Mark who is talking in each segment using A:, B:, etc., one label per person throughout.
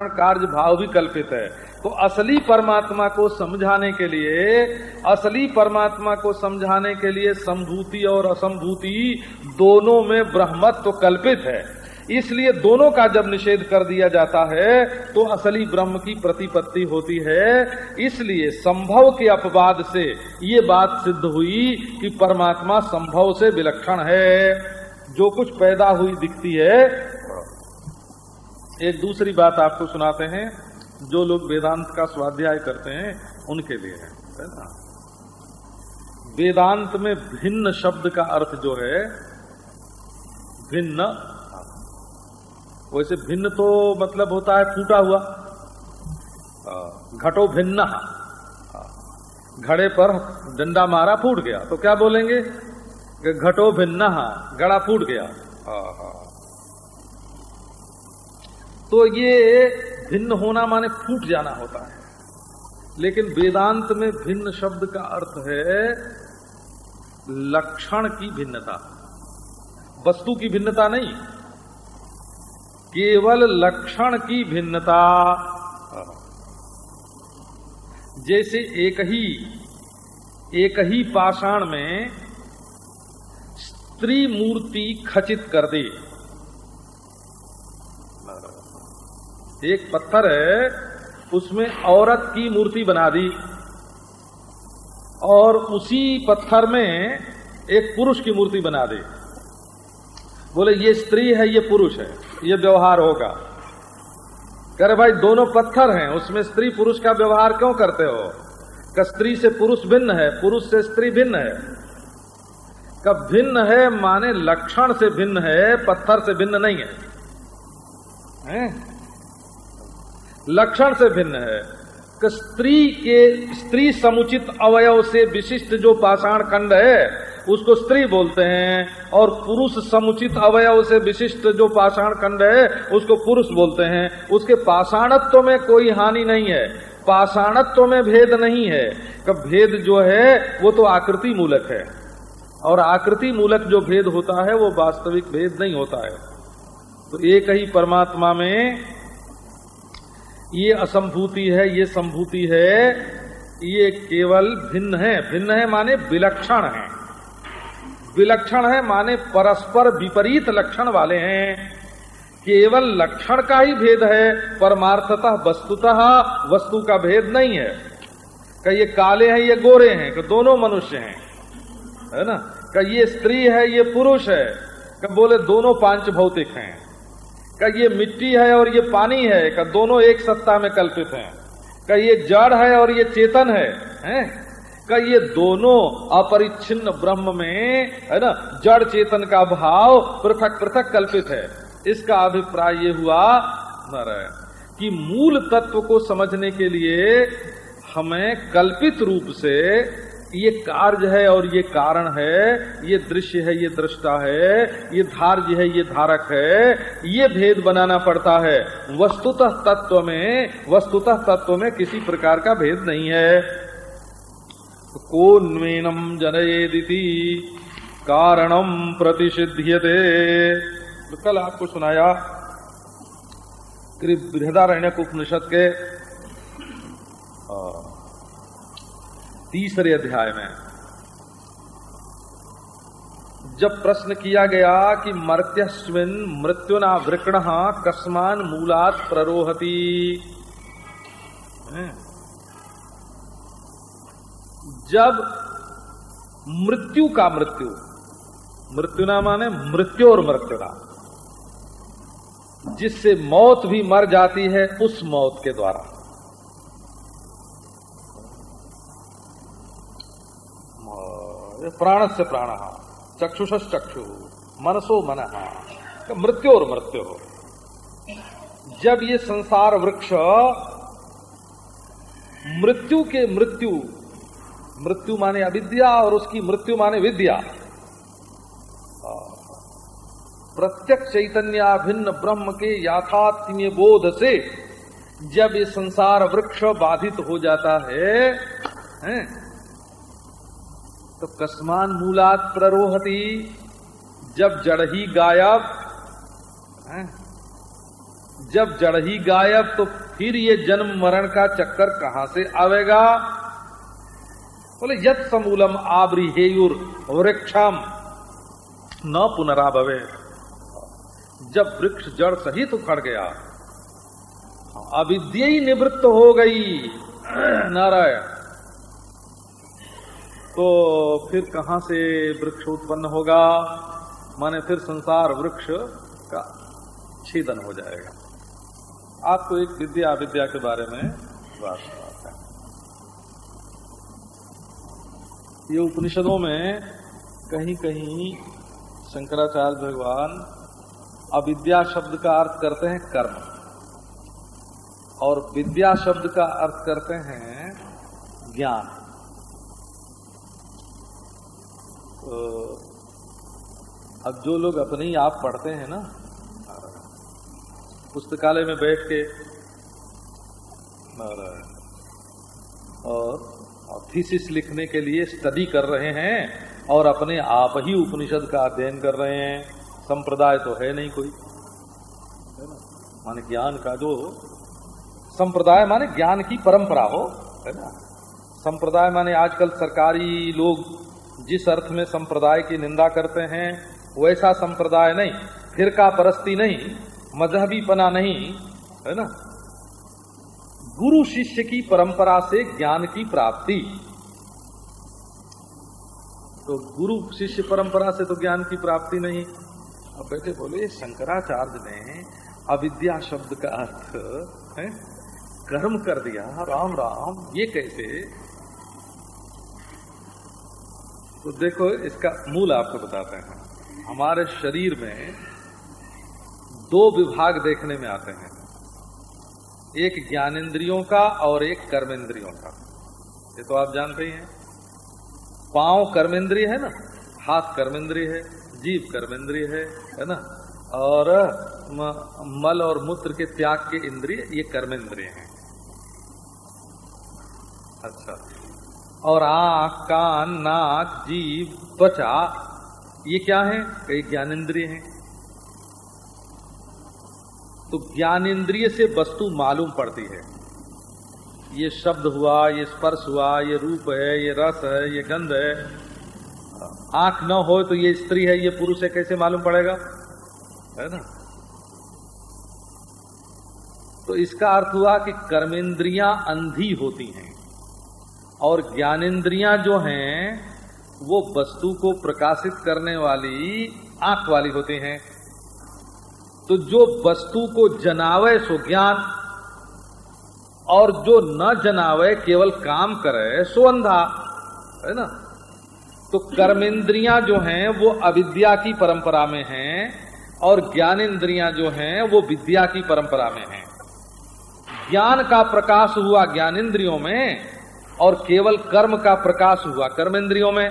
A: कार्य भाव भी कल्पित है। तो असली परमात्मा को समझाने के लिए, असली परमात्मा को समझाने के लिए संभूति और असंभूति दोनों में ब्रह्मत्व तो कल्पित है। इसलिए दोनों का जब निषेध कर दिया जाता है तो असली ब्रह्म की प्रतिपत्ति होती है। इसलिए संभव के अपवाद से ये बात सिद्ध हुई कि परमात्मा संभव से विलक्षण है। जो कुछ पैदा हुई दिखती है एक दूसरी बात आपको सुनाते हैं, जो लोग वेदांत का स्वाध्याय करते हैं, उनके लिए है ना? वेदांत में भिन्न शब्द का अर्थ जो है, भिन्न, वैसे भिन्न तो मतलब होता है फूटा हुआ घटो भिन्न घड़े पर डंडा मारा फूट गया तो क्या बोलेंगे? घटो भिन्न गड़ा फूट गया तो ये भिन्न होना माने फूट जाना होता है। लेकिन वेदांत में भिन्न शब्द का अर्थ है लक्षण की भिन्नता। वस्तु की भिन्नता नहीं। केवल लक्षण की भिन्नता। जैसे एक ही एक ही पाषाण में स्त्री मूर्ति खचित कर दे। एक पत्थर है उसमें औरत की मूर्ति बना दी। और उसी पत्थर में एक पुरुष की मूर्ति बना दी। बोले ये स्त्री है ये पुरुष है ये व्यवहार होगा। करे भाई दोनों पत्थर हैं उसमें स्त्री पुरुष का व्यवहार क्यों करते हो? का स्त्री से पुरुष भिन्न है पुरुष से स्त्री भिन्न है। कब भिन्न है माने लक्षण से भिन्न है पत्थर से भिन्न नहीं है, है? लक्षण से भिन्न है कि स्त्री के, स्त्री समुचित अवयव से विशिष्ट जो पाषाण खंड है, उसको स्त्री बोलते हैं, और पुरुष समुचित अवयव से विशिष्ट जो पाषाण खंड है, उसको पुरुष बोलते हैं। उसके पाषाणत्व में कोई हानि नहीं है। पाषाणत्व में भेद नहीं है। कब भेद जो है, वो तो आकृति मूलक है। और आकृति मूलक जो भेद होता है, वो वास्तविक भेद नहीं होता है। तो एक ही परमात्मा में ये असंभूति है, ये संभूति है, ये केवल भिन्न है। भिन्न है माने विलक्षण है। विलक्षण है माने परस्पर विपरीत लक्षण वाले हैं। केवल लक्षण का ही भेद है, परमार्थतः, वस्तुतः, वस्तु का भेद नहीं है। का ये काले हैं, ये गोरे हैं कि दोनों मनुष्य हैं। है ना? का ये स्त्री है, ये पुरुष है। का बोले दोनों पाँच भौतिक हैं। का ये मिट्टी है और ये पानी है का दोनों एक सत्ता में कल्पित हैं। का ये जड़ है और ये चेतन है, हैं? का ये दोनों अपरिच्छिन्न ब्रह्म में, है ना, जड़ चेतन का भाव पृथक पृथक कल्पित है। इसका अभिप्राय ये हुआ कि मूल तत्व को समझने के लिए हमें कल्पित रूप से ये कार्य है और ये कारण है, ये दृश्य है, ये दृष्टा है, ये धार्य है, ये धारक है, ये भेद बनाना पड़ता है। वस्तुतः तत्व में, वस्तुतः तत्व में किसी प्रकार का भेद नहीं है। को कोन्वेनम जनयेदिति, कारणम प्रतिषिध्य प्रतिषिध्यते। तो कल आपको सुनाया बृहदारण्य उपनिषद के तीसरे अध्याय में। जब प्रश्न किया गया कि मर्त्यस्विन मृत्युना वृकण कस्मान मूलात प्ररोहती। जब मृत्यु का मृत्यु, मृत्युना माने मृत्यु और मृत्युना जिससे मौत भी मर जाती है, उस मौत के द्वारा। प्राण से प्राण चक्षुष चक्षु मनसो मन मृत्यु और मृत्यु। जब ये संसार वृक्ष मृत्यु के मृत्यु मृत्यु माने अविद्या और उसकी मृत्यु माने विद्या। प्रत्यक्ष चैतन्य भिन्न ब्रह्म के याथात्म्य बोध से जब ये संसार वृक्ष बाधित हो जाता है, है तो कस्मान मूलात जब जड़ ही गायब जब जड़ ही गायब तो फिर ये जन्म मरण का चक्कर कहाँ से आवेगा? बोले यद समूलम आबरी हेयुर वृक्षम न पुनराभवे। जब वृक्ष जड़ सहित उखड़ गया, अविद्य ही निवृत्त हो गई। नारायण तो फिर कहाँ से वृक्ष उत्पन्न होगा? माने फिर संसार वृक्ष का छेदन हो जाएगा। आपको एक विद्या अविद्या के बारे में बात है। ये उपनिषदों में कहीं कहीं शंकराचार्य भगवान अविद्या शब्द का अर्थ करते हैं कर्म। और विद्या शब्द का अर्थ करते हैं ज्ञान। तो अब जो लोग अपने ही आप पढ़ते हैं ना, पुस्तकालय में बैठ के और थीसिस लिखने के लिए स्टडी कर रहे हैं, और अपने आप ही उपनिषद का अध्ययन कर रहे हैं, संप्रदाय तो है नहीं कोई। ना? माने ज्ञान का जो संप्रदाय माने ज्ञान की परंपरा हो, है ना? संप्रदाय माने आजकल सरकारी लोग जिस अर्थ में संप्रदाय की निंदा करते हैं, वैसा संप्रदाय नहीं। फिरका परस्ती नहीं मजहबी पना नहीं, है ना? गुरु शिष्य की परंपरा से ज्ञान की प्राप्ति। तो गुरु शिष्य परंपरा से तो ज्ञान की प्राप्ति नहीं। अब बैठे बोले, शंकराचार्य ने अविद्या शब्द का अर्थ, है, कर्म कर दिया। राम राम, ये कैसे तो देखो, इसका मूल आपको बताते हैं। हमारे शरीर में दो विभाग देखने में आते हैं। एक ज्ञानेन्द्रियों का और एक कर्मेंद्रियों का। ये तो आप जानते ही हैं। पाँव कर्मेंद्रिय है ना? हाथ कर्मेंद्रिय है। जीव कर्मेंद्रिय है है ना? और मल और मूत्र के त्याग के इंद्रिय ये कर्मेंद्रिय हैं। अच्छा। और आँख, कान, नाक जीव त्वचा, ये क्या है? कई ज्ञानेन्द्रिय हैं। तो ज्ञानेन्द्रिय से वस्तु मालूम पड़ती है। ये शब्द हुआ, ये स्पर्श हुआ, ये रूप है, ये रस है, ये गंध है। आँख न हो तो ये स्त्री है, ये पुरुष है, कैसे मालूम पड़ेगा? है ना? तो इसका अर्थ हुआ कि कर्मेंद्रियाँ अंधी होती हैं। और ज्ञानेन्द्रियाँ जो हैं, वो वस्तु को प्रकाशित करने वाली आँख वाली होती हैं। तो जो वस्तु को जनावे सो ज्ञान, और जो न जनावे केवल काम करे, सो अंधा। है ना? तो कर्मेंद्रियाँ जो हैं, वो अविद्या की परंपरा में हैं, और ज्ञानेन्द्रियाँ जो हैं, वो विद्या की परंपरा में हैं। ज्ञान का प्रकाश हुआ ज्ञानेन्द्रियों में और केवल कर्म का प्रकाश हुआ कर्मेंद्रियों में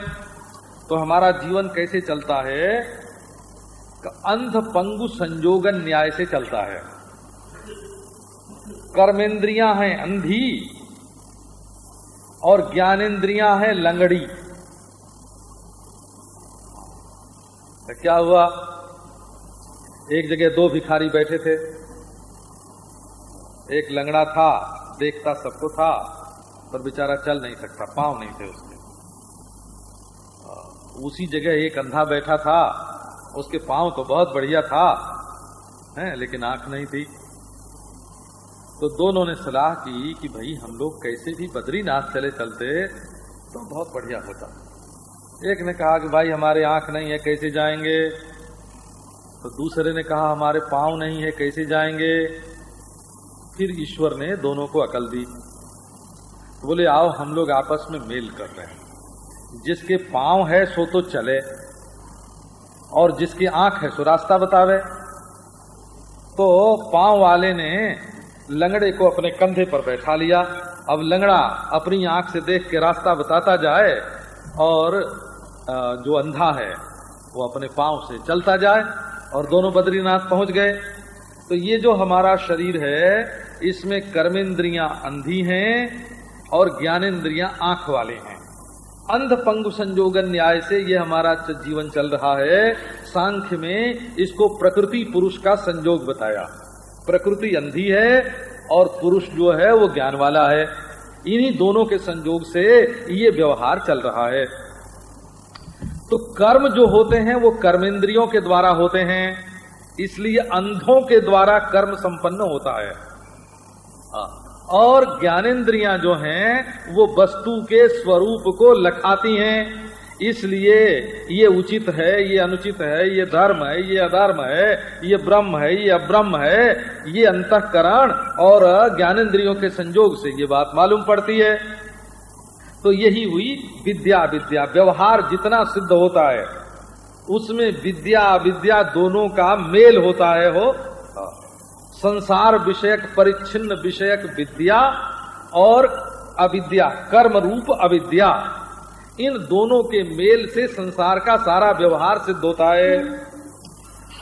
A: तो हमारा जीवन कैसे चलता है? अंध पंगु संजोगन न्याय से चलता है। कर्मेंद्रियाँ हैं अंधी और ज्ञानेन्द्रियाँ हैं लंगड़ी। तो क्या हुआ? एक जगह दो भिखारी बैठे थे। एक लंगड़ा था, देखता सबको था। पर बेचारा चल नहीं सकता, पाँव नहीं थे उसके। उसी जगह एक अंधा बैठा था, उसके पाँव तो बहुत बढ़िया था, है, लेकिन आँख नहीं थी। तो दोनों ने सलाह की कि भाई, हम लोग कैसे भी बद्रीनाथ चले चलते तो बहुत बढ़िया होता। एक ने कहा कि भाई, हमारे आँख नहीं है, कैसे जाएँगे? तो दूसरे ने कहा, हमारे पाँव नहीं है, कैसे जाएँगे? फिर ईश्वर ने दोनों को अकल दी। बोले, आओ, हम लोग आपस में मेल कर रहे हैं। जिसके पाँव है, सो तो चले। और जिसकी आँख है, सो रास्ता बतावे। तो पाँव वाले ने लंगड़े को अपने कंधे पर बैठा लिया। अब लंगड़ा अपनी आँख से देख के रास्ता बताता जाए और जो अंधा है, वो अपने पाँव से चलता जाए और दोनों बद्रीनाथ पहुँच गए। तो ये जो हमारा शरीर है, इसमें कर्मेंद्रियाँ अंधी हैं और ज्ञानेन्द्रियाँ आँख वाले हैं। अंध पंगु संजोगन न्याय से यह हमारा जीवन चल रहा है। सांख्य में इसको प्रकृति पुरुष का संजोग बताया। प्रकृति अंधी है और पुरुष जो है वो ज्ञान वाला है। इन्हीं दोनों के संयोग से ये व्यवहार चल रहा है। तो कर्म जो होते हैं वो कर्मेंद्रियों के द्वारा होते हैं। इसलिए अंधों के द्वारा कर्म संपन्न होता है। हाँ। और ज्ञानेन्द्रियाँ जो हैं, वो वस्तु के स्वरूप को लखाती हैं। इसलिए ये उचित है, ये अनुचित है, ये धर्म है, ये अधर्म है, ये ब्रह्म है, ये अब्रह्म है, ये अंतकरण और ज्ञानेन्द्रियों के संयोग से ये बात मालूम पड़ती है। तो यही हुई विद्या विद्या। व्यवहार जितना सिद्ध होता है, उसमें विद्या विद्या दोनों का मेल होता है, हो संसार विषयक, परिच्छिन्न विषयक विद्या और अविद्या कर्म रूप अविद्या, इन दोनों के मेल से संसार का सारा व्यवहार सिद्ध होता है।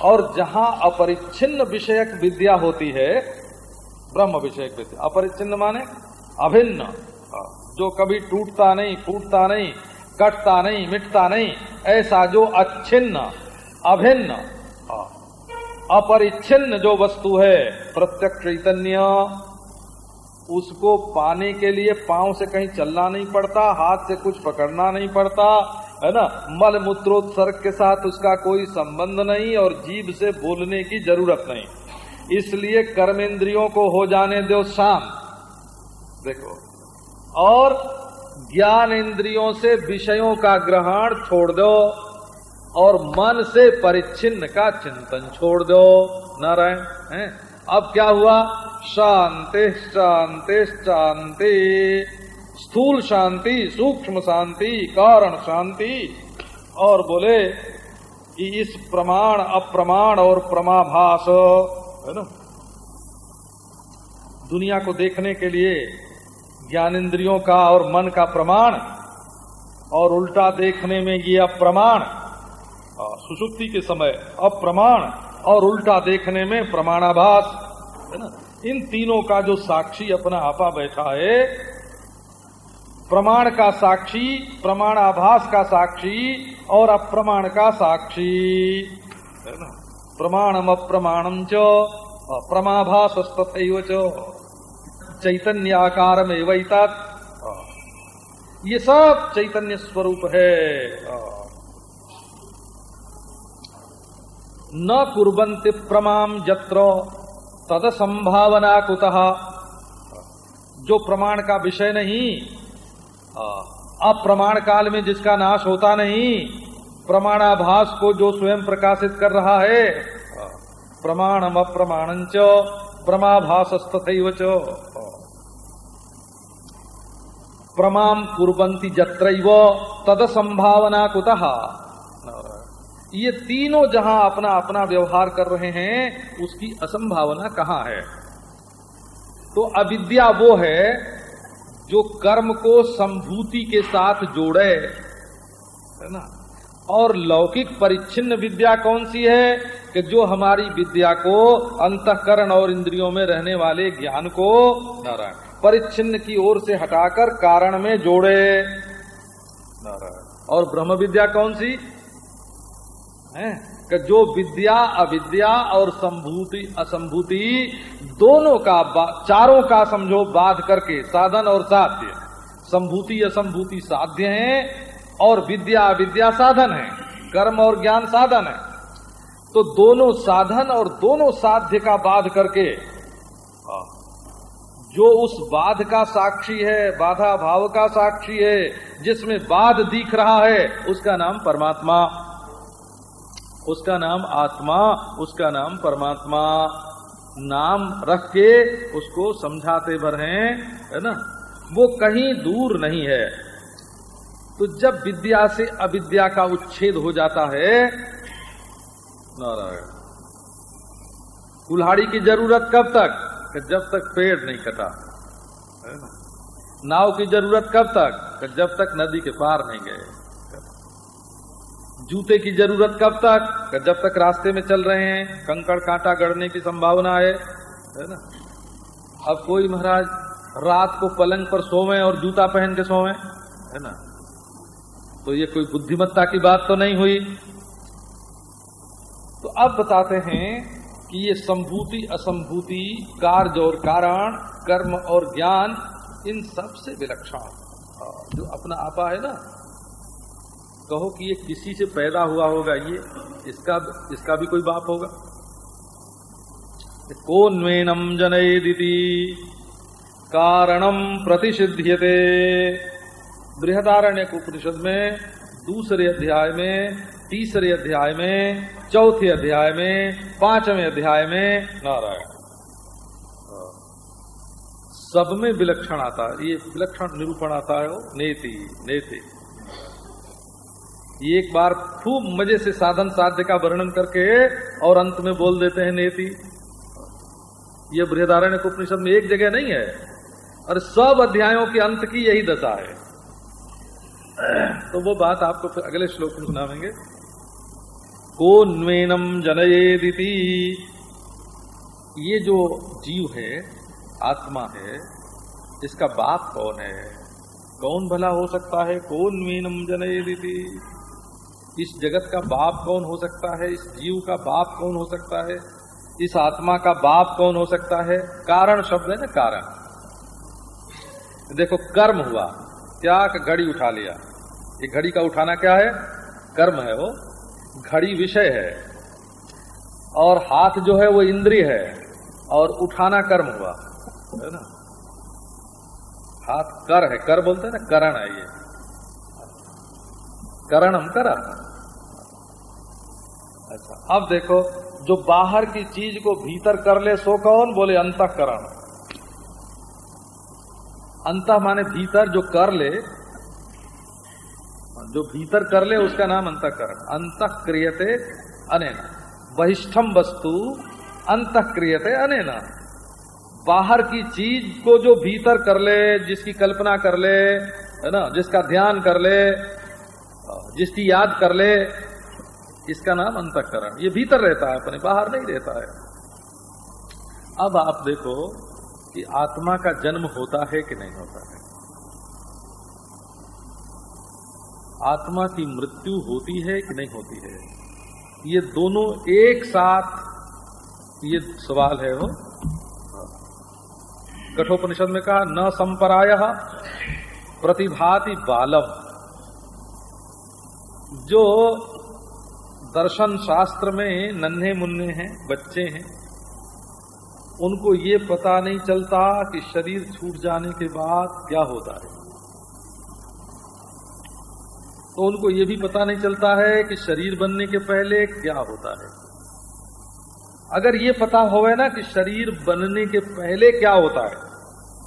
A: और जहाँ अपरिच्छिन्न विषयक विद्या होती है, ब्रह्म विषयक विद्या, अपरिच्छिन्न माने अभिन्न, जो कभी टूटता नहीं, फूटता नहीं, कटता नहीं, मिटता नहीं, ऐसा जो अच्छिन्न, अभिन्न अपरिच्छिन्न जो वस्तु है, प्रत्यक्ष चैतन्य, उसको पाने के लिए पाँव से कहीं चलना नहीं पड़ता, हाथ से कुछ पकड़ना नहीं पड़ता, है ना? मल मूत्रोत्सर्ग के साथ उसका कोई संबंध नहीं और जीव से बोलने की ज़रूरत नहीं। इसलिए कर्मेंद्रियों को हो जाने दो शांत देखो, और ज्ञान इंद्रियों से विषयों का ग्रहण छोड़ दो। और मन से परिच्छिन्न का चिंतन छोड़ दो। नारायण, है? अब क्या हुआ? शांति शांति शांति। स्थूल शांति, सूक्ष्म शांति, कारण शांति। और बोले कि इस प्रमाण, अप्रमाण और प्रमाभास, है ना? दुनिया को देखने के लिए ज्ञानेन्द्रियों का और मन का प्रमाण, और उल्टा देखने में ये अप्रमाण। सुसुप्ति के समय अप्रमाण और उल्टा देखने में प्रमाणाभास, है ना? इन तीनों का जो साक्षी अपना आपा बैठा है, प्रमाण का साक्षी, प्रमाणाभास का साक्षी और अप्रमाण का साक्षी, है ना? प्रमाणम अप्रमाणम च प्रमाभास च चैतन्याकार में वैतात ये सब चैतन्य स्वरूप है। न कुरंत प्रमाम जत्र तद संभावना कुतः। जो प्रमाण का विषय नहीं अप्रमाण काल में जिसका नाश होता नहीं, प्रमाणाभास को जो स्वयं प्रकाशित कर रहा है प्रमाणम अप्रमाण च प्रमाभास च। प्रमाम कुरंती जत्र तद संभावना कुतः। ये तीनों जहाँ अपना अपना व्यवहार कर रहे हैं, उसकी असंभावना कहाँ है? तो अविद्या वो है जो कर्म को संभूति के साथ जोड़े, है ना? और लौकिक परिच्छिन्न विद्या कौन सी है कि जो हमारी विद्या को अंतकरण और इंद्रियों में रहने वाले ज्ञान को नारायण, परिच्छिन्न की ओर से हटाकर कारण में जोड़े। नारायण। और ब्रह्म विद्या कौन सी? है। कि जो विद्या, अविद्या और संभूति, असंभूति दोनों का चारों का समझो बाध करके साधन और साध्य। संभूति, असंभूति साध्य है और विद्या, अविद्या साधन है। कर्म और ज्ञान साधन है। तो दोनों साधन और दोनों साध्य का बाध करके जो उस बाध का साक्षी है, बाधा भाव का साक्षी है, जिसमें बाध दिख रहा है, उसका नाम परमात्मा। उसका नाम आत्मा, उसका नाम परमात्मा। नाम रख के उसको समझाते भर हैं, है ना? वो कहीं दूर नहीं है। तो जब विद्या से अविद्या का उच्छेद हो जाता है, नारायण, कुल्हाड़ी की ज़रूरत कब तक? जब तक पेड़ नहीं कटा, है ना? नाव की ज़रूरत कब तक? जब तक नदी के पार नहीं गए। जूते की ज़रूरत कब तक? जब तक रास्ते में चल रहे हैं, कंकड़ कांटा गड़ने की संभावना है है ना? अब कोई महाराज, रात को पलंग पर सोवे और जूता पहन के सोवे, है ना? तो ये कोई बुद्धिमत्ता की बात तो नहीं हुई। तो अब बताते हैं कि ये संभूति, असंभूति कार्य और कारण, कर्म और ज्ञान, इन सबसे विलक्षण जो अपना आपा है ना कहो कि ये किसी से पैदा हुआ होगा, ये इसका इसका भी कोई बाप होगा? कोन्वेनम दीदी कारणम प्रतिषिध्यते। बृहदारण्य उपनिषद में, दूसरे अध्याय में, तीसरे अध्याय में, चौथे अध्याय में, पाँचवें अध्याय में नारायण। सब में विलक्षण आता है, ये विलक्षण निरूपण आता है नेति नेति। एक बार खूब मज़े से साधन साध्य का वर्णन करके और अंत में बोल देते हैं, नेति। ये बृहदारण्य उपनिषद में एक जगह नहीं है। और सब अध्यायों के अंत की यही दशा है। तो वो बात आपको फिर अगले श्लोक में सुनावेंगे। को न्वेनम जनयेदिति। ये जो जीव है, आत्मा है, इसका बाप कौन है? कौन भला हो सकता है? कौन मीनम जनयेदिति। इस जगत का बाप कौन हो सकता है? इस जीव का बाप कौन हो सकता है? इस आत्मा का बाप कौन हो सकता है? कारण शब्द है ना कारण। देखो, कर्म हुआ क्या घड़ी उठा लिया। ये घड़ी का उठाना क्या है? कर्म है वो। घड़ी विषय है। और हाथ जो है वो इंद्रिय है। और उठाना कर्म हुआ। है ना? हाथ कर है, कर बोलते हैं ना, करण है ये। करण हम करा। अच्छा अब देखो, जो बाहर की चीज़ को भीतर कर ले सो कौन? बोले, अंतकरण। अंत माने भीतर जो कर ले, जो भीतर कर ले, उसका नाम अंतकरण। अंत क्रियते अनेना। बहिष्ठम वस्तु अंत क्रियते अनेना। बाहर की चीज़ को जो भीतर कर ले, जिसकी कल्पना कर ले, है ना, जिसका ध्यान कर ले जिसकी याद कर ले, इसका नाम अंतकरण। ये भीतर रहता है, अपने बाहर नहीं रहता है। अब आप देखो कि आत्मा का जन्म होता है कि नहीं होता है। आत्मा की मृत्यु होती है कि नहीं होती है? ये दोनों एक साथ, ये सवाल है वो। कठोपनिषद में कहा, न संपराय प्रतिभाति बालम। जो दर्शन शास्त्र में नन्हे मुन्ने हैं, बच्चे हैं, उनको ये पता नहीं चलता कि शरीर छूट जाने के बाद क्या होता है। तो उनको ये भी पता नहीं चलता है कि शरीर बनने के पहले क्या होता है। अगर ये पता होवे ना कि शरीर बनने के पहले क्या होता है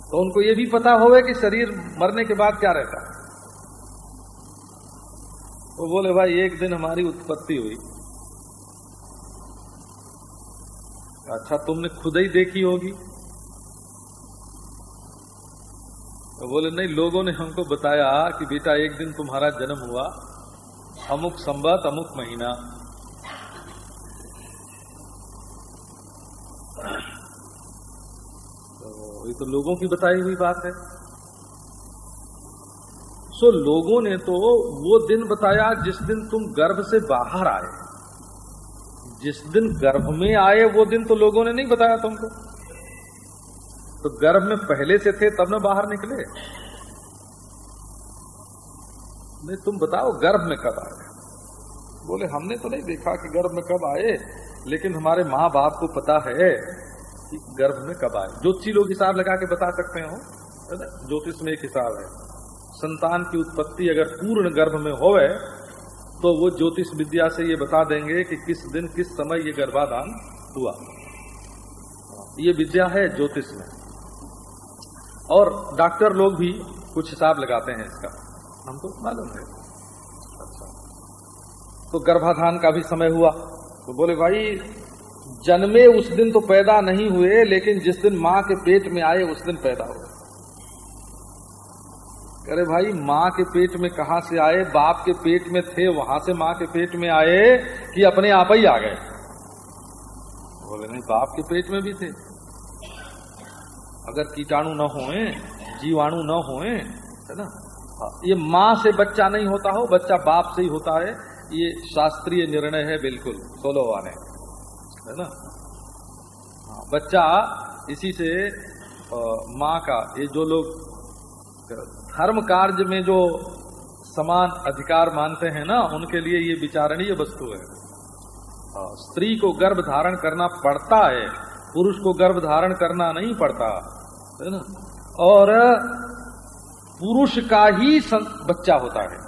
A: तो उनको ये भी पता होवे कि शरीर मरने के बाद क्या रहता है। वो बोले, भाई, एक दिन हमारी उत्पत्ति हुई। अच्छा तुमने खुद ही देखी होगी। तो बोले, नहीं, लोगों ने हमको बताया कि बेटा, एक दिन तुम्हारा जन्म हुआ। अमुक संबत अमुक महीना। तो ये तो लोगों की बताई हुई बात है। सो लोगों ने तो वो दिन बताया जिस दिन तुम गर्भ से बाहर आए। जिस दिन गर्भ में आए, वो दिन तो लोगों ने नहीं बताया तुमको। तो गर्भ में पहले से थे, तब न बाहर निकले। नहीं, तुम बताओ गर्भ में कब आए? बोले, हमने तो नहीं देखा कि गर्भ में कब आए, लेकिन हमारे माँ बाप को पता है कि गर्भ में कब आए। ज्योतिषी लोग हिसाब लगा के बता सकते हो ज्योतिष में एक हिसाब है। संतान की उत्पत्ति अगर पूर्ण गर्भ में होवे तो वो ज्योतिष विद्या से ये बता देंगे कि किस दिन, किस समय ये गर्भाधान हुआ। ये विद्या है ज्योतिष में। और डॉक्टर लोग भी कुछ हिसाब लगाते हैं इसका। हमको मालूम है। अच्छा। तो गर्भाधान का भी समय हुआ। तो बोले, भाई, जन्मे उस दिन तो पैदा नहीं हुए, लेकिन जिस दिन माँ के पेट में आए, उस दिन पैदा हुए। अरे भाई माँ के पेट में कहा से आए? बाप के पेट में थे वहाँ से माँ के पेट में आए कि अपने आप ही आ गए। बोले नहीं बाप के पेट में भी थे। अगर कीटाणु न होए जीवाणु न होए है ना? हाँ, ये माँ से बच्चा नहीं होता हो बच्चा बाप से ही होता है। ये शास्त्रीय निर्णय है बिल्कुल सोलो वाले है ना? बच्चा इसी से माँ का ये जो लोग धर्म कार्य में जो समान अधिकार मानते हैं ना, उनके लिए ये विचारणीय वस्तु है। स्त्री को गर्भ धारण करना पड़ता है, पुरुष को गर्भ धारण करना नहीं पड़ता, है ना? और पुरुष का ही बच्चा होता है।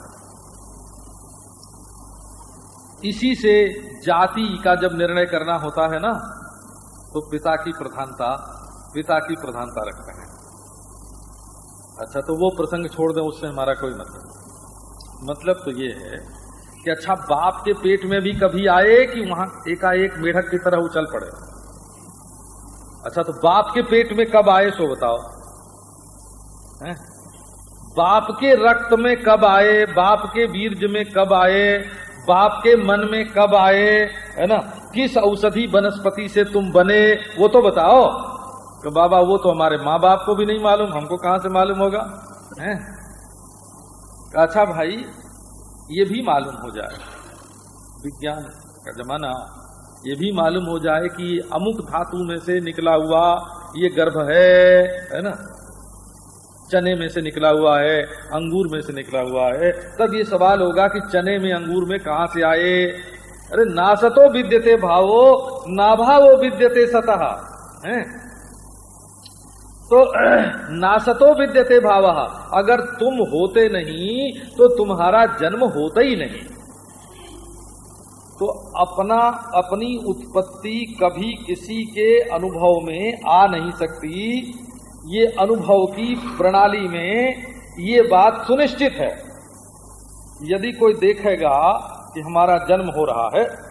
A: इसी से जाति का जब निर्णय करना होता है ना तो पिता की प्रधानता, पिता की प्रधानता रखते हैं। अच्छा तो वो प्रसंग छोड़ दें, उससे हमारा कोई मतलब मतलब तो ये है कि अच्छा बाप के पेट में भी कभी आए कि वहाँ एकाएक मेढक की तरह उछल पड़े? अच्छा तो बाप के पेट में कब आए, सो बताओ। है? बाप के रक्त में कब आए, बाप के वीरज में कब आए, बाप के मन में कब आए, है ना? किस औषधि वनस्पति से तुम बने, वो तो बताओ। कि बाबा, वो तो हमारे माँ बाप को भी नहीं मालूम, हमको कहाँ से मालूम होगा? है? अच्छा भाई, ये भी मालूम हो जाए, विज्ञान का जमाना, ये भी मालूम हो जाए कि अमुक धातु में से निकला हुआ ये गर्भ है है ना? चने में से निकला हुआ है, अंगूर में से निकला हुआ है, तब ये सवाल होगा कि चने में, अंगूर में कहा से आए? अरे नासतो विद्यते भावो नाभावो विद्यते सतह है? तो नासतो विद्यते भाव। अगर तुम होते नहीं तो तुम्हारा जन्म होता ही नहीं। तो अपना, अपनी उत्पत्ति कभी किसी के अनुभव में आ नहीं सकती। ये अनुभव की प्रणाली में ये बात सुनिश्चित है। यदि कोई देखेगा कि हमारा जन्म हो रहा है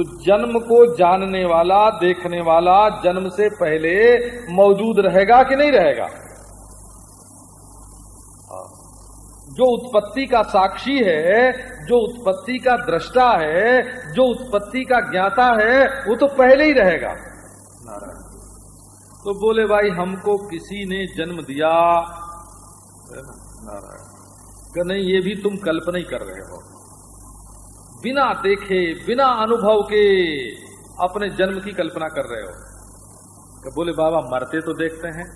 A: तो जन्म को जानने वाला, देखने वाला जन्म से पहले मौजूद रहेगा कि नहीं रहेगा? जो उत्पत्ति का साक्षी है, जो उत्पत्ति का दृष्टा है, जो उत्पत्ति का ज्ञाता है, वो तो पहले ही रहेगा। तो बोले, भाई, हमको किसी ने जन्म दिया? नारायण नहीं, ये भी तुम कल्पना ही कर रहे हो। बिना देखे, बिना अनुभव के अपने जन्म की कल्पना कर रहे हो। तो बोले, बाबा, मरते तो देखते हैं।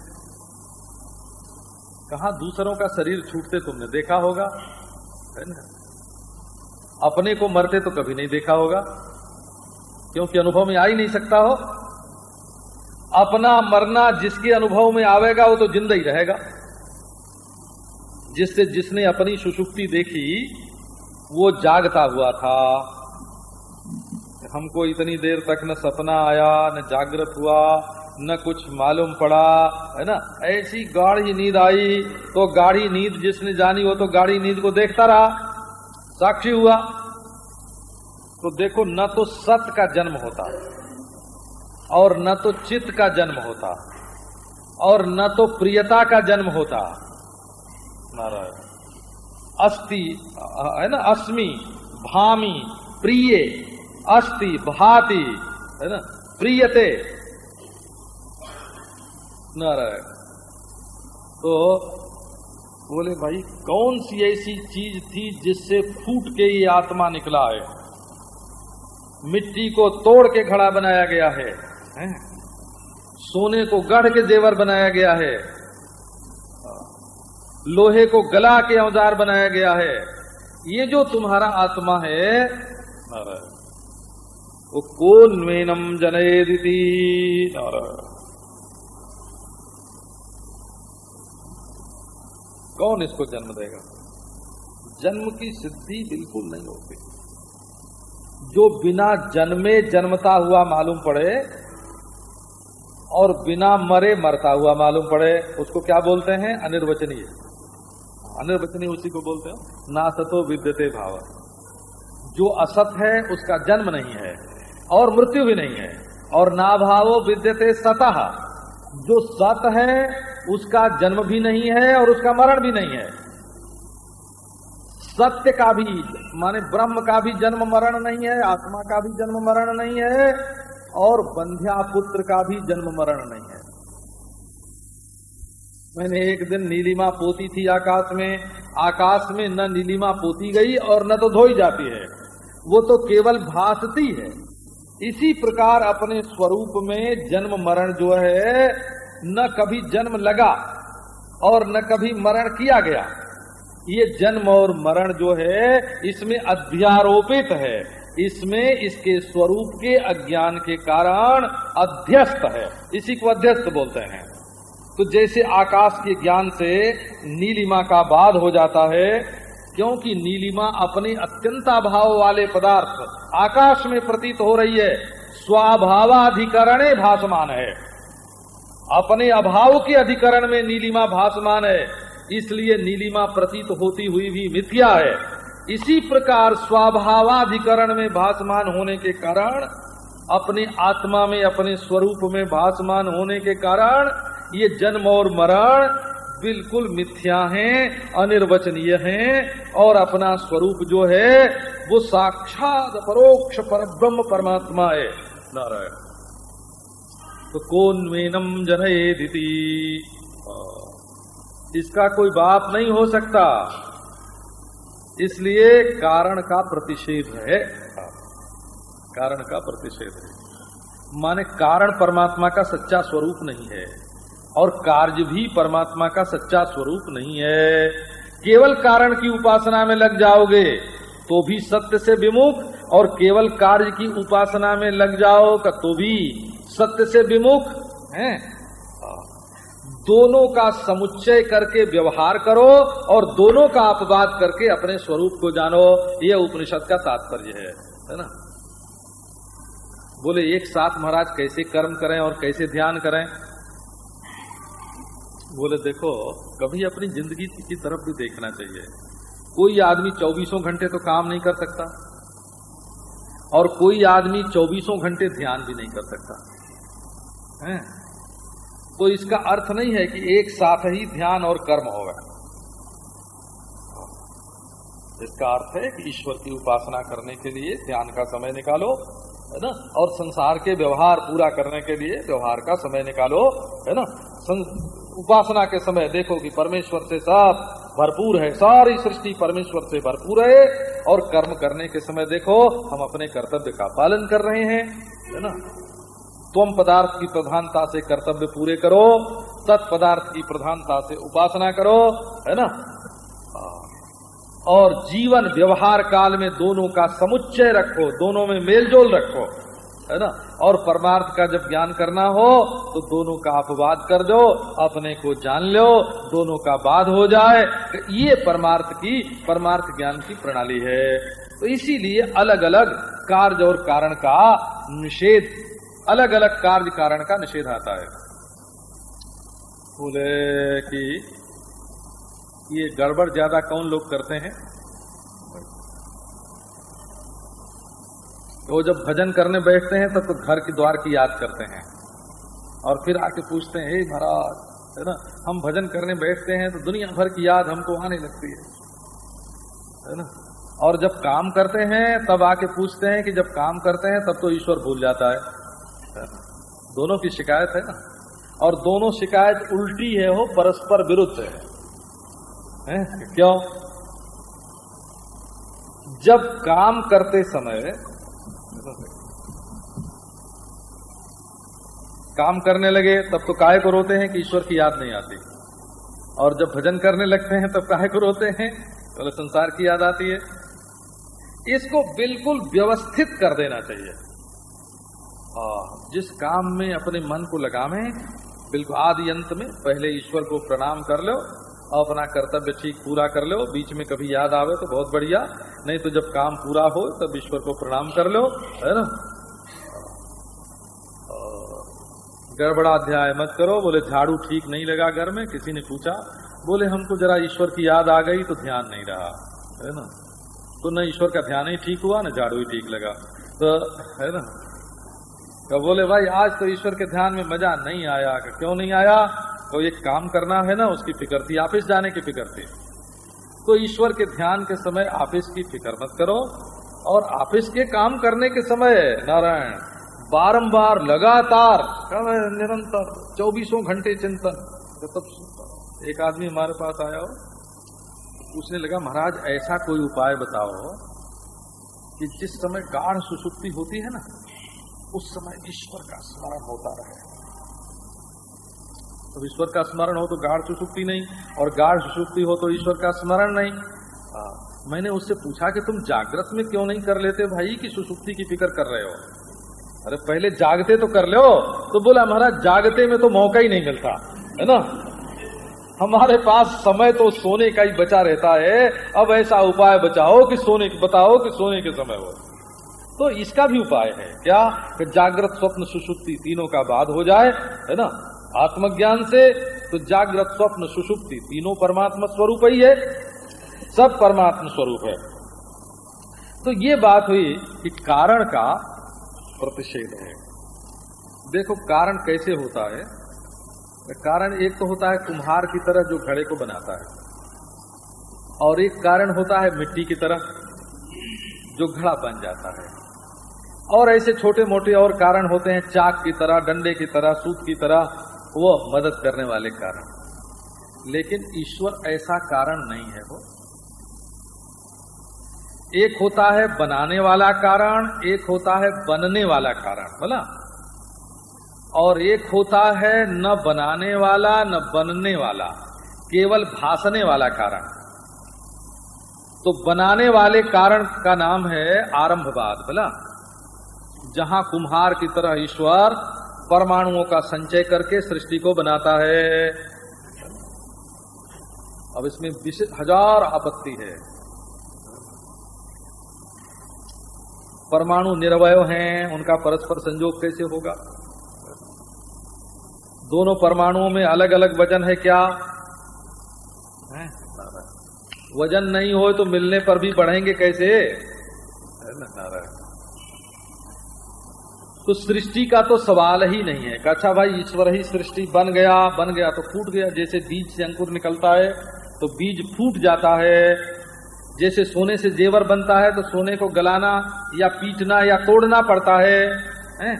A: कहा दूसरों का शरीर छूटते तुमने देखा होगा? है ना? अपने को मरते तो कभी नहीं देखा होगा, क्योंकि अनुभव में आ ही नहीं सकता हो। अपना मरना जिसके अनुभव में आवेगा, वो तो ज़िंदा ही रहेगा। जिससे जिसने अपनी सुषुप्ति देखी वो जागता हुआ था। हमको इतनी देर तक न सपना आया, न जागृत हुआ, न कुछ मालूम पड़ा, है ना? ऐसी गाढ़ी नींद आई तो गाढ़ी नींद जिसने जानी हो तो गाढ़ी नींद को देखता रहा। साक्षी हुआ। तो देखो, न तो सत्य का जन्म होता, और न तो चित्त का जन्म होता, और न तो प्रियता का जन्म होता। नारायण। अस्ति, है ना, अस्मि, भामी, प्रिय, अस्ति, भाति, है ना, प्रियते। नारायण। तो बोले, भाई, कौन सी ऐसी चीज़ थी जिससे फूट के ये आत्मा निकला है? मिट्टी को तोड़ के खड़ा बनाया गया है है? सोने को गढ़ के जेवर बनाया गया है लोहे को गला के औज़ार बनाया गया है। ये जो तुम्हारा आत्मा है वो कौन मेनम जनेदिति? कौन इसको जन्म देगा? जन्म की सिद्धि बिल्कुल नहीं होती। जो बिना जन्मे जन्मता हुआ मालूम पड़े और बिना मरे मरता हुआ मालूम पड़े उसको क्या बोलते हैं? अनिर्वचनीय। अनिर्वचनीय उसी को बोलते हो। ना सतो विद्यते भाव। जो असत है, उसका जन्म नहीं है, और मृत्यु भी नहीं है। और ना भावो विद्यते सतह जो सत है, उसका जन्म भी नहीं है, और उसका मरण भी नहीं है। सत्य का भी, माने ब्रह्म का भी जन्म मरण नहीं है, आत्मा का भी जन्म मरण नहीं है, और बंध्या पुत्र का भी जन्म मरण नहीं है। मैंने एक दिन नीलिमा पोती थी आकाश में आकाश में न नीलिमा पोती गई और न तो धोई जाती है। वो तो केवल भासती है। इसी प्रकार अपने स्वरूप में जन्म मरण जो है, न कभी जन्म लगा और न कभी मरण किया गया। ये जन्म और मरण जो है, इसमें अध्यारोपित है। इसमें इसके स्वरूप के अज्ञान के कारण अध्यस्त है। इसी को अध्यस्त बोलते हैं। तो जैसे आकाश के ज्ञान से नीलिमा का बाद हो जाता है, क्योंकि नीलिमा अपने अत्यंताभाव वाले पदार्थ आकाश में प्रतीत हो रही है, स्वाभावाधिकरणे भासमान है। अपने अभाव के अधिकरण में नीलिमा भासमान है, इसलिए नीलिमा प्रतीत होती हुई भी मिथ्या है। इसी प्रकार स्वाभावाधिकरण में भासमान होने के कारण, अपने आत्मा में, अपने स्वरूप में भासमान होने के कारण ये जन्म और मरण बिल्कुल मिथ्या हैं, अनिर्वचनीय हैं, और अपना स्वरूप जो है, वो साक्षात परोक्ष पर ब्रह्म परमात्मा है। नारायण। तो कौन मेनम जनयेदिति। इसका कोई बाप नहीं हो सकता। इसलिए कारण का प्रतिषेध है। कारण का प्रतिषेध है। माने कारण परमात्मा का सच्चा स्वरूप नहीं है। और कार्य भी परमात्मा का सच्चा स्वरूप नहीं है। केवल कारण की उपासना में लग जाओगे तो भी सत्य से विमुख, और केवल कार्य की उपासना में लग जाओ तो भी सत्य से विमुख, है? दोनों का समुच्चय करके व्यवहार करो, और दोनों का अपवाद करके अपने स्वरूप को जानो। यह उपनिषद का तात्पर्य है है ना? बोले, एक साथ महाराज कैसे कर्म करें और कैसे ध्यान करें? बोले, देखो, कभी अपनी ज़िंदगी की तरफ़ भी देखना चाहिए। कोई आदमी चौबीसों घंटे तो काम नहीं कर सकता और कोई आदमी चौबीसों घंटे ध्यान भी नहीं कर सकता। है? तो इसका अर्थ नहीं है कि एक साथ ही ध्यान और कर्म होगा इसका अर्थ है कि ईश्वर की उपासना करने के लिए ध्यान का समय निकालो, है ना? और संसार के व्यवहार पूरा करने के लिए व्यवहार का समय निकालो, है ना? उपासना के समय देखो कि परमेश्वर से सब भरपूर है। सारी सृष्टि परमेश्वर से भरपूर है और कर्म करने के समय देखो, हम अपने कर्तव्य का पालन कर रहे हैं, है ना? तुम पदार्थ की प्रधानता से कर्तव्य पूरे करो तत्पदार्थ की प्रधानता से उपासना करो, है ना? और जीवन व्यवहार काल में दोनों का समुच्चय रखो, दोनों में मेलजोल रखो। है ना? और परमार्थ का जब ज्ञान करना हो तो दोनों का अपवाद कर दो, अपने को जान लो, दोनों का बाद हो जाए। तो ये परमार्थ की, परमार्थ ज्ञान की प्रणाली है। तो इसीलिए अलग अलग कार्य और कारण का निषेध अलग अलग कार्य कारण का निषेध आता है। बोले कि, ये गड़बड़ ज़्यादा कौन लोग करते हैं? तो जब भजन करने बैठते हैं, तब तो घर के द्वार की याद करते हैं। और फिर आके पूछते हैं, हे महाराज, है ना, हम भजन करने बैठते हैं तो दुनिया भर की याद हमको आने लगती है। है ना? और जब काम करते हैं, तब आके पूछते हैं कि जब काम करते हैं, तब तो ईश्वर भूल जाता है। दोनों की शिकायत है ना? और दोनों शिकायत उल्टी है हो परस्पर विरुद्ध है? क्यों? जब काम करते समय काम करने लगे, तब तो काय को रोते हैं कि ईश्वर की याद नहीं आती। और जब भजन करने लगते हैं, तब काय को रोते हैं? तो संसार की याद आती है। इसको बिल्कुल व्यवस्थित कर देना चाहिए। और जिस काम में अपने मन को लगावे, बिल्कुल आदि अंत में पहले ईश्वर को प्रणाम कर लो अपना कर्तव्य ठीक पूरा कर लो, बीच में कभी याद आवे तो बहुत बढ़िया, नहीं तो जब काम पूरा हो तब ईश्वर को प्रणाम कर लो, है ना? गड़बड़ा अध्याय मत करो, बोले झाड़ू ठीक नहीं लगा घर में, किसी ने पूछा, बोले हमको जरा ईश्वर की याद आ गई तो ध्यान नहीं रहा, है ना? तो न ईश्वर का ध्यान ही ठीक हुआ, न झाड़ू ही ठीक लगा तो है ना? तो बोले, भाई, आज तो ईश्वर के ध्यान में मज़ा नहीं आया, क्यों नहीं आया? तो एक काम करना है ना, उसकी फ़िक्र थी, ऑफ़िस जाने की फ़िक्र थी। तो ईश्वर के ध्यान के समय ऑफ़िस की फ़िक्र मत करो। और ऑफ़िस के काम करने के समय, नारायण, बारंबार लगातार निरंतर, चौबीसों घंटे चिंतन। तो तब एक आदमी हमारे पास आया हो, उसने लगा, महाराज, ऐसा कोई उपाय बताओ कि जिस समय गाढ़ सुसुप्ति होती है ना, उस समय ईश्वर का स्मरण होता रहे। तो ईश्वर का स्मरण हो तो गाढ़ सुसुप्ति नहीं और गाढ़ सुसुप्ति हो तो ईश्वर का स्मरण नहीं। आ, मैंने उससे पूछा कि तुम जागृत में क्यों नहीं कर लेते भाई कि सुसुप्ति की फ़िक्र कर रहे हो? अरे पहले जागते तो कर लो तो बोला महाराज जागते में तो मौका ही नहीं मिलता है ना? हमारे पास समय तो सोने का ही बचा रहता है अब ऐसा उपाय बचाओ कि सोने बताओ कि सोने के समय हो। तो इसका भी उपाय है क्या? कि जागृत स्वप्न सुषुप्ति तीनों का बाद हो जाए है ना? आत्मज्ञान से तो जागृत स्वप्न सुषुप्ति तीनों परमात्मा स्वरूप ही है, सब परमात्मा स्वरूप है। तो ये बात हुई कि कारण का प्रतिषेध है। देखो, कारण कैसे होता है? कारण एक तो होता है कुम्हार की तरह जो घड़े को बनाता है, और एक कारण होता है मिट्टी की तरह जो घड़ा बन जाता है। और ऐसे छोटे मोटे और कारण होते हैं, चाक की तरह, डंडे की तरह, सूत की तरह वो मदद करने वाले कारण। लेकिन ईश्वर ऐसा कारण नहीं है वो। एक होता है बनाने वाला कारण, एक होता है बनने वाला कारण, बोला। और एक होता है न बनाने वाला, न बनने वाला, केवल भासने वाला कारण। तो बनाने वाले कारण का नाम है आरंभवाद, बोला। जहाँ कुम्हार की तरह ईश्वर परमाणुओं का संचय करके सृष्टि को बनाता है। अब इसमें हज़ार आपत्ति है। परमाणु निर्वय हैं, उनका परस्पर संयोग कैसे होगा? दोनों परमाणुओं में अलग अलग वज़न है क्या? वज़न नहीं हो तो मिलने पर भी बढ़ेंगे कैसे? नारायण। तो सृष्टि का तो सवाल ही नहीं है। अच्छा भाई ईश्वर ही सृष्टि बन गया बन गया तो फूट गया। जैसे बीज से अंकुर निकलता है तो बीज फूट जाता है। जैसे सोने से जेवर बनता है तो सोने को गलाना या पीटना या तोड़ना पड़ता है, है?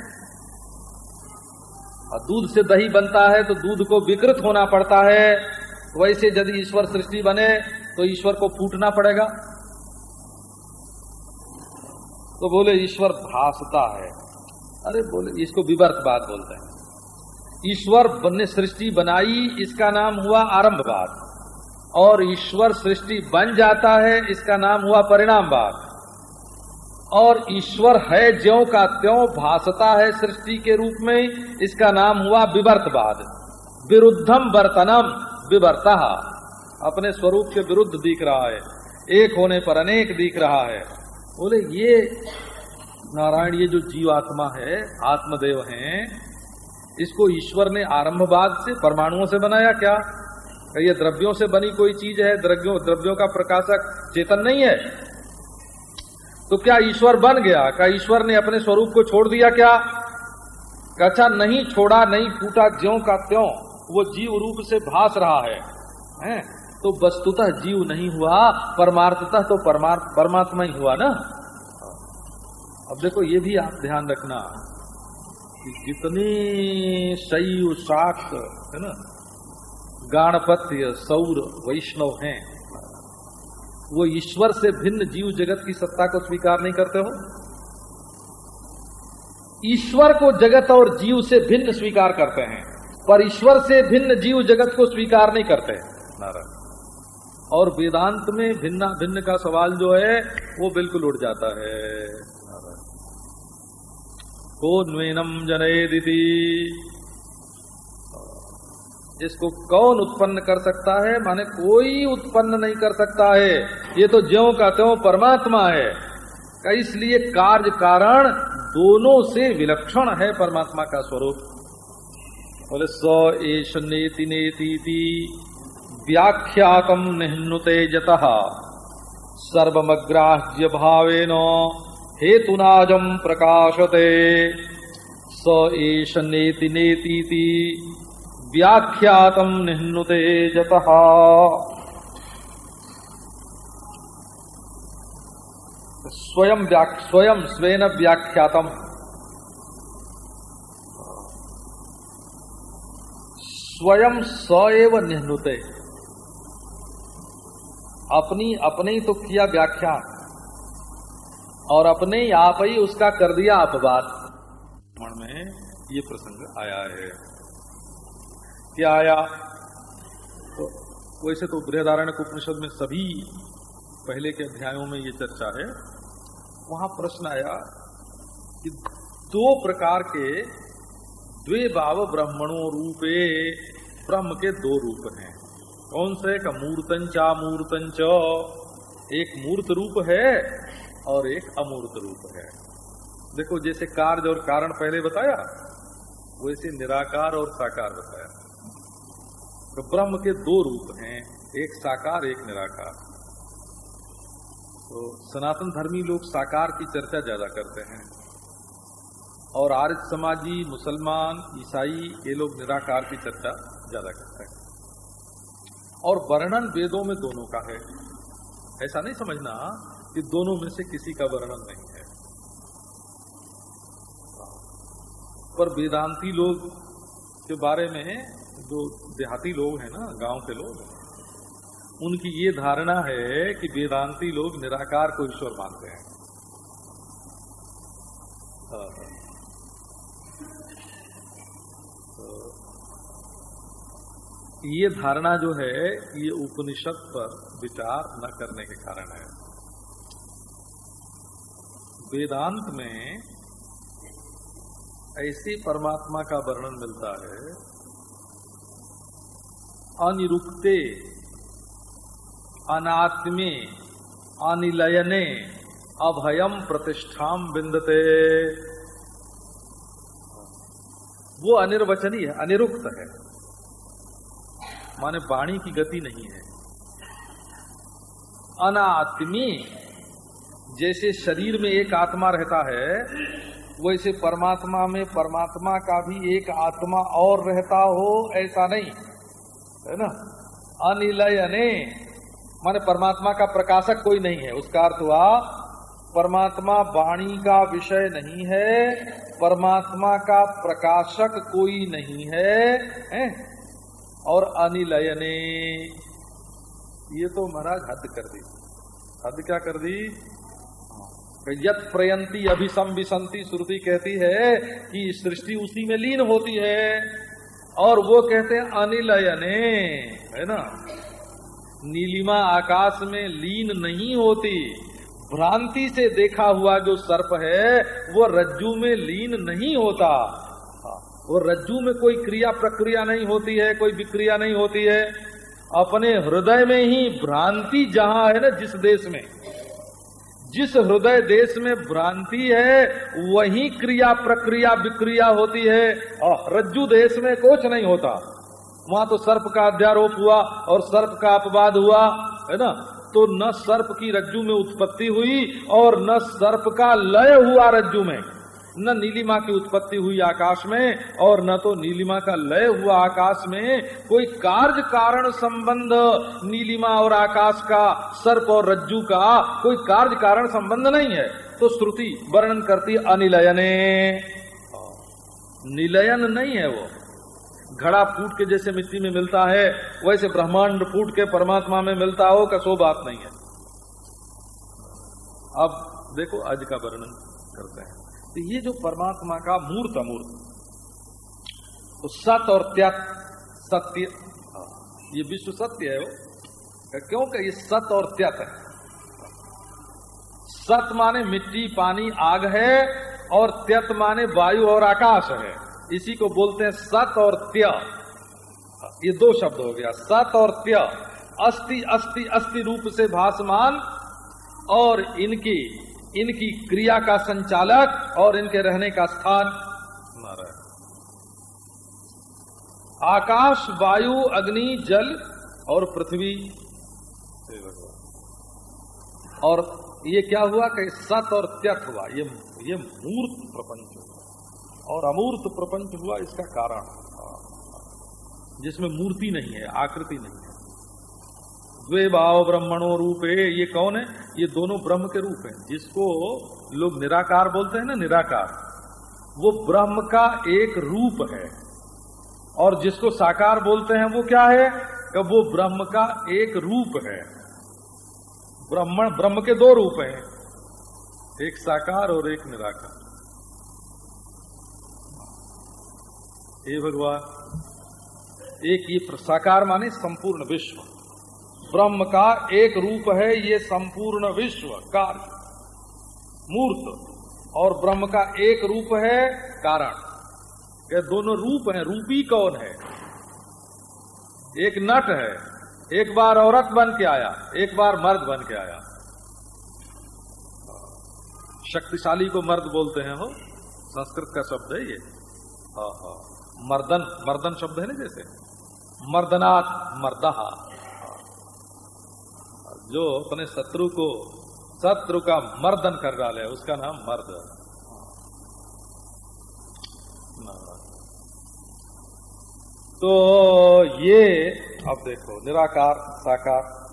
A: और दूध से दही बनता है तो दूध को विकृत होना पड़ता है। वैसे यदि ईश्वर सृष्टि बने तो ईश्वर को फूटना पड़ेगा। तो बोले ईश्वर भासता है। अरे बोले, इसको विवर्तवाद बोलते हैं। ईश्वर ने सृष्टि बनाई, इसका नाम हुआ आरंभवाद। और ईश्वर सृष्टि बन जाता है, इसका नाम हुआ परिणामवाद। और ईश्वर है ज्यो का त्यों, भासता है सृष्टि के रूप में, इसका नाम हुआ विवर्तवाद। विरुद्धम वर्तनम विवर्ता। अपने स्वरूप के विरुद्ध दिख रहा है, एक होने पर अनेक दिख रहा है। बोले, ये नारायण ये जो जीवात्मा है आत्मदेव है इसको ईश्वर ने आरंभवाद से परमाणुओं से बनाया क्या? ये द्रव्यों से बनी कोई चीज़ है द्रव्यों द्रव्यों का प्रकाशक चेतन नहीं है? तो क्या ईश्वर बन गया? क्या ईश्वर ने अपने स्वरूप को छोड़ दिया क्या? अच्छा नहीं छोड़ा नहीं फूटा ज्यो का त्यों वो जीव रूप से भास रहा है, है? तो वस्तुतः जीव नहीं हुआ परमार्थतः तो परमार्थ परमात्मा ही हुआ ना? अब देखो ये भी आप ध्यान रखना कि जितने शैव शाक्त है ना? गाणपत्य, सौर, वैष्णव हैं, वो ईश्वर से भिन्न जीव जगत की सत्ता को स्वीकार नहीं करते हो? ईश्वर को जगत और जीव से भिन्न स्वीकार करते हैं, पर ईश्वर से भिन्न जीव जगत को स्वीकार नहीं करते, नारायण। और वेदांत में भिन्ना भिन्न का सवाल जो है, वो बिल्कुल उड़ जाता है। को न्वेनम जनयदिति। इसको कौन उत्पन्न कर सकता है, माने कोई उत्पन्न नहीं कर सकता है। ये तो ज्यो का त्यों परमात्मा है। इसलिए कार्य कारण दोनों से विलक्षण है परमात्मा का स्वरूप। बोले, स एश नेति नेति व्याख्यातम निहनुते जत। सर्वमग्राह्य भावेन हेतुनाजम प्रकाशते। स एष नेति नेतीति व्याख्यातम निहनुते जत। स्वयं स्वयं स्वेन व्याख्यातम। स्वयं स एव निहनुते। अपनी, अपने ही तो किया व्याख्यान और अपने आप ही उसका कर दिया अपवाद। मन में ये प्रसंग आया है। क्या आया? तो वैसे तो बृहदारण्य उपनिषद में सभी पहले के अध्यायों में ये चर्चा है। वहाँ प्रश्न आया कि दो प्रकार के द्वे भाव ब्रह्मणों रूपे ब्रह्म के दो रूप हैं। कौन से का मूर्तंचा मूर्तंच एक मूर्त रूप है और एक अमूर्त रूप है। देखो, जैसे कार्य और कारण पहले बताया, वैसे निराकार और साकार बताया। तो ब्रह्म के दो रूप हैं, एक साकार, एक निराकार। तो सनातन धर्मी लोग साकार की चर्चा ज़्यादा करते हैं। और आर्य समाजी, मुसलमान, ईसाई, ये लोग निराकार की चर्चा ज़्यादा करते हैं। और वर्णन वेदों में दोनों का है। ऐसा नहीं समझना कि दोनों में से किसी का वर्णन नहीं है। पर वेदांती लोग के बारे में जो देहाती लोग हैं ना, गाँव के लोग, उनकी ये धारणा है कि वेदांती लोग निराकार को ईश्वर मानते हैं। हाँ। ये धारणा जो है, ये उपनिषद पर विचार न करने के कारण है। वेदांत में ऐसे परमात्मा का वर्णन मिलता है। अनिरुक्ते, अनात्मे, अनिलयने अभयम प्रतिष्ठाम बिंदते वो अनिर्वचनीय है, अनिरुक्त है। माने वाणी की गति नहीं है। अनात्मी जैसे शरीर में एक आत्मा रहता है वैसे परमात्मा में परमात्मा का भी एक आत्मा और रहता हो ऐसा नहीं। है ना? अनिलयने। माने परमात्मा का प्रकाशक कोई नहीं है। उसका अर्थ हुआ परमात्मा वाणी का विषय नहीं है परमात्मा का प्रकाशक कोई नहीं है, है? और अनिलयने। ये तो महाराज हद कर दी। हद क्या कर दी? यत प्रयंती अभिसम विसंति श्रुति कहती है कि सृष्टि उसी में लीन होती है। और वो कहते हैं अनिलयने, है ना? नीलिमा आकाश में लीन नहीं होती। भ्रांति से देखा हुआ जो सर्प है, वो रज्जू में लीन नहीं होता। वो रज्जू में कोई क्रिया प्रक्रिया नहीं होती है, कोई विक्रिया नहीं होती है। अपने हृदय में ही भ्रांति जहाँ है ना, जिस देश में। जिस हृदय देश में भ्रांति है, वही क्रिया प्रक्रिया विक्रिया होती है और रज्जु देश में कुछ नहीं होता। वहाँ तो सर्प का अध्यारोप हुआ और सर्प का अपवाद हुआ, है ना? तो न सर्प की रज्जु में उत्पत्ति हुई और न सर्प का लय हुआ रज्जु में। न नीलिमा की उत्पत्ति हुई आकाश में, और न तो नीलिमा का लय हुआ आकाश में। कोई कार्य कारण संबंध नीलिमा और आकाश का, सर्प और रज्जू का, कोई कार्य कारण संबंध नहीं है। तो श्रुति वर्णन करती अनिलयने। निलयन नहीं है वो। घड़ा फूट के जैसे मिट्टी में मिलता है, वैसे ब्रह्मांड फूट के परमात्मा में मिलता हो का सो बात नहीं है। अब देखो आज का वर्णन करते हैं। तो ये जो परमात्मा का मूर्त अमूर्त तो सत और त्यत सत्य ये विश्व सत्य है वो। क्योंकि ये सत और त्यत है। सत माने मिट्टी, पानी, आग है और त्यत माने वायु और आकाश है। इसी को बोलते हैं सत और त्य। ये दो शब्द हो गया, सत और त्य। अस्थि अस्थि अस्थि रूप से भासमान और इनकी इनकी क्रिया का संचालक और इनके रहने का स्थान। आकाश वायु अग्नि जल और पृथ्वी। और ये क्या हुआ कि सत और त्यक हुआ। ये ये मूर्त प्रपंच हुआ। और अमूर्त प्रपंच हुआ इसका कारण। जिसमें मूर्ति नहीं है आकृति नहीं है। द्वे भाव ब्रह्मणो रूपे, ये कौन है? ये दोनों ब्रह्म के रूप हैं। जिसको लोग निराकार बोलते हैं ना, निराकार। वो ब्रह्म का एक रूप है। और जिसको साकार बोलते हैं, वो क्या है? वो ब्रह्म का एक रूप है। ब्रह्मण, ब्रह्म के दो रूप हैं। एक साकार और एक निराकार। हे भगवान, एक ये साकार माने संपूर्ण विश्व। ब्रह्म का एक रूप है ये संपूर्ण विश्व, कार्य, मूर्त, और ब्रह्म का एक रूप है कारण। के दोनों रूप हैं, रूपी कौन है? एक नट है, एक बार औरत बन के आया, एक बार मर्द बन के आया। शक्तिशाली को मर्द बोलते हैं हो संस्कृत का शब्द है ये। हाँ हाँ। मर्दन मर्दन शब्द है ना जैसे? मर्दनाथ, मर्दहा। जो अपने शत्रु को, शत्रु का मर्दन कर डाले, उसका नाम मर्द। तो ये अब देखो, निराकार, साकार।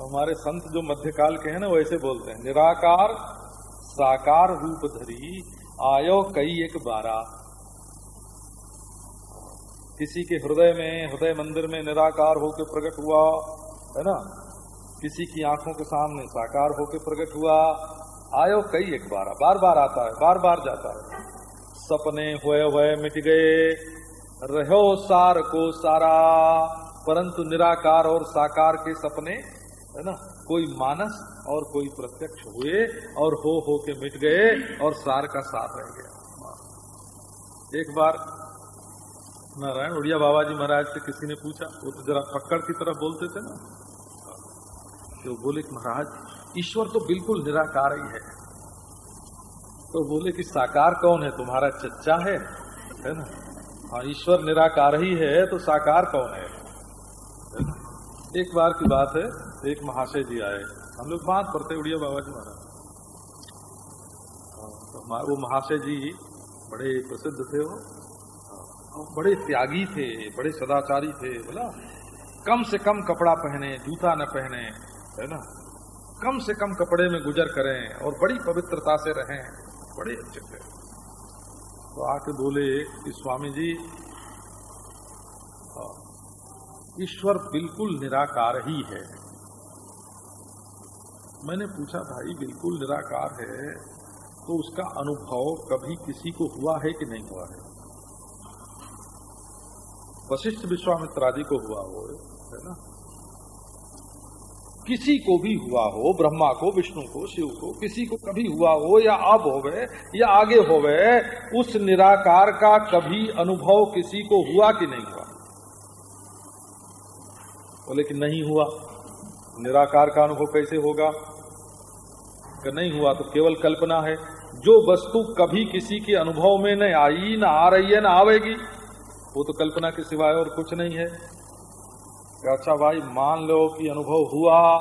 A: हमारे संत जो मध्यकाल के हैं ना वैसे बोलते हैं, निराकार, साकार रूप धरी, आयो कई एक बारा। किसी के हृदय में, हृदय मंदिर में निराकार होकर प्रकट हुआ, है ना? किसी की आँखों के सामने साकार होकर प्रकट हुआ, आयो कई एक बार बार बार आता है, बार बार जाता है। सपने हुए हुए मिट गए, रहो सार को सारा, परंतु निराकार और साकार के सपने, है ना, कोई मानस और कोई प्रत्यक्ष हुए और हो हो के मिट गए और सार का सार रह गया। एक बार नारायण उड़िया बाबा जी महाराज से किसी ने पूछा, वो तो जरा पकड़ की तरफ़ बोलते थे ना। तो बोले कि महाराज ईश्वर तो बिल्कुल निराकार ही है। तो बोले कि साकार कौन है? तुम्हारा चच्चा है है ना? हाँ ईश्वर निराकार ही है तो साकार कौन है? एक बार की बात है एक महाशय जी आए। हम लोग बात करते उड़िया बाबा जी महाराज। हाँ, तो वो महाशय जी बड़े प्रसिद्ध थे वो। हाँ, बड़े त्यागी थे बड़े सदाचारी थे बोला। कम से कम कपड़ा पहने जूता न पहने है ना? कम से कम कपड़े में गुजर करें और बड़ी पवित्रता से रहें। बड़े अच्छे से। तो आके बोले कि स्वामी जी ईश्वर बिल्कुल निराकार ही है। मैंने पूछा, भाई, बिल्कुल निराकार है तो उसका अनुभव कभी किसी को हुआ है कि नहीं हुआ है? वशिष्ठ विश्वामित्र आदि को हुआ हो, है ना? किसी को भी हुआ हो, ब्रह्मा को, विष्णु को, शिव को, किसी को कभी हुआ हो या अब होवे या आगे होवे, उस निराकार का कभी अनुभव किसी को हुआ कि नहीं हुआ? बोले कि नहीं हुआ। निराकार का अनुभव कैसे होगा? कि नहीं हुआ तो केवल कल्पना है। जो वस्तु कभी किसी के अनुभव में न आई, न आ रही है, न आवेगी, वो तो कल्पना के सिवाय और कुछ नहीं है। अच्छा भाई, मान लो कि अनुभव हुआ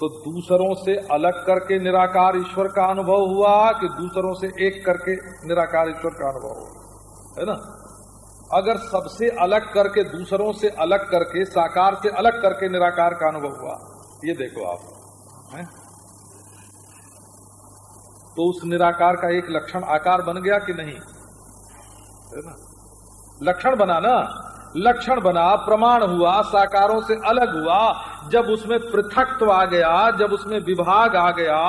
A: तो दूसरों से अलग करके निराकार ईश्वर का अनुभव हुआ कि दूसरों से एक करके निराकार ईश्वर का अनुभव हुआ? है ना? अगर सबसे अलग करके, दूसरों से अलग करके, साकार से अलग करके निराकार का अनुभव हुआ, ये देखो आप, है? तो उस निराकार का एक लक्षण आकार बन गया कि नहीं? है ना? लक्षण बना ना? लक्षण बना, प्रमाण हुआ, साकारों से अलग हुआ। जब उसमें पृथकत्व आ गया, जब उसमें विभाग आ गया,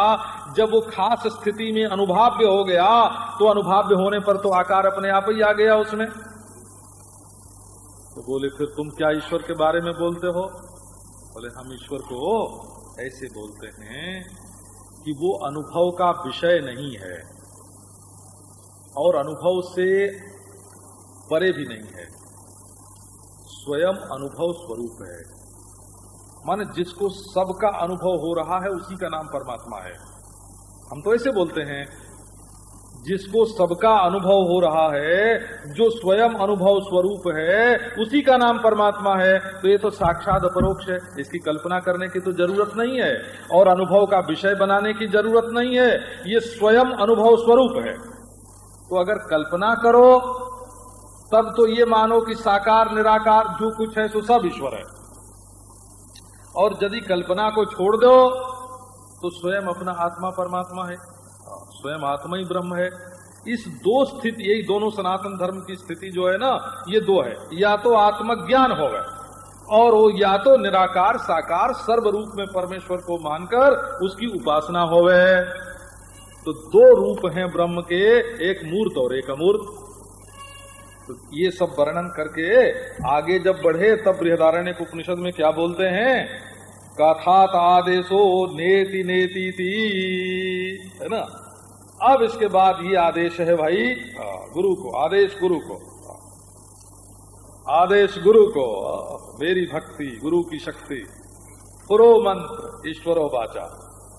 A: जब वो खास स्थिति में अनुभाव्य हो गया तो अनुभाव्य होने पर तो आकार अपने आप ही आ गया उसमें। तो बोले, फिर तुम क्या ईश्वर के बारे में बोलते हो? बोले, हम ईश्वर को ऐसे बोलते हैं कि वो अनुभव का विषय नहीं है और अनुभव से परे भी नहीं है। स्वयं अनुभव स्वरूप है। माने जिसको सबका अनुभव हो रहा है, उसी का नाम परमात्मा है। हम तो ऐसे बोलते हैं, जिसको सबका अनुभव हो रहा है, जो स्वयं अनुभव स्वरूप है, उसी का नाम परमात्मा है। तो ये तो साक्षात अपरोक्ष है। इसकी कल्पना करने की तो ज़रूरत नहीं है, और अनुभव का विषय बनाने की ज़रूरत नहीं है। ये स्वयं अनुभव स्वरूप है। तो अगर कल्पना करो तब तो ये मानो कि साकार, निराकार, जो कुछ है सो सब ईश्वर है। और यदि कल्पना को छोड़ दो तो स्वयं अपना आत्मा परमात्मा है, स्वयं आत्मा ही ब्रह्म है। इस दो स्थिति यही दोनों सनातन धर्म की स्थिति जो है ना, ये दो है। या तो आत्मज्ञान हो गए और वो या तो निराकार, साकार सर्व रूप में परमेश्वर को मानकर उसकी उपासना हो गए तो दो रूप हैं ब्रह्म के, एक मूर्त और एक अमूर्त। तो ये सब वर्णन करके आगे जब बढ़े, तब बृहदारण्य उपनिषद में क्या बोलते हैं? कथात आदेशो नेति नेति है ना? अब इसके बाद ये आदेश है भाई गुरु को, आदेश गुरु को आदेश गुरु को मेरी भक्ति, गुरु की शक्ति, पुरो मंत्र, ईश्वरो बाचा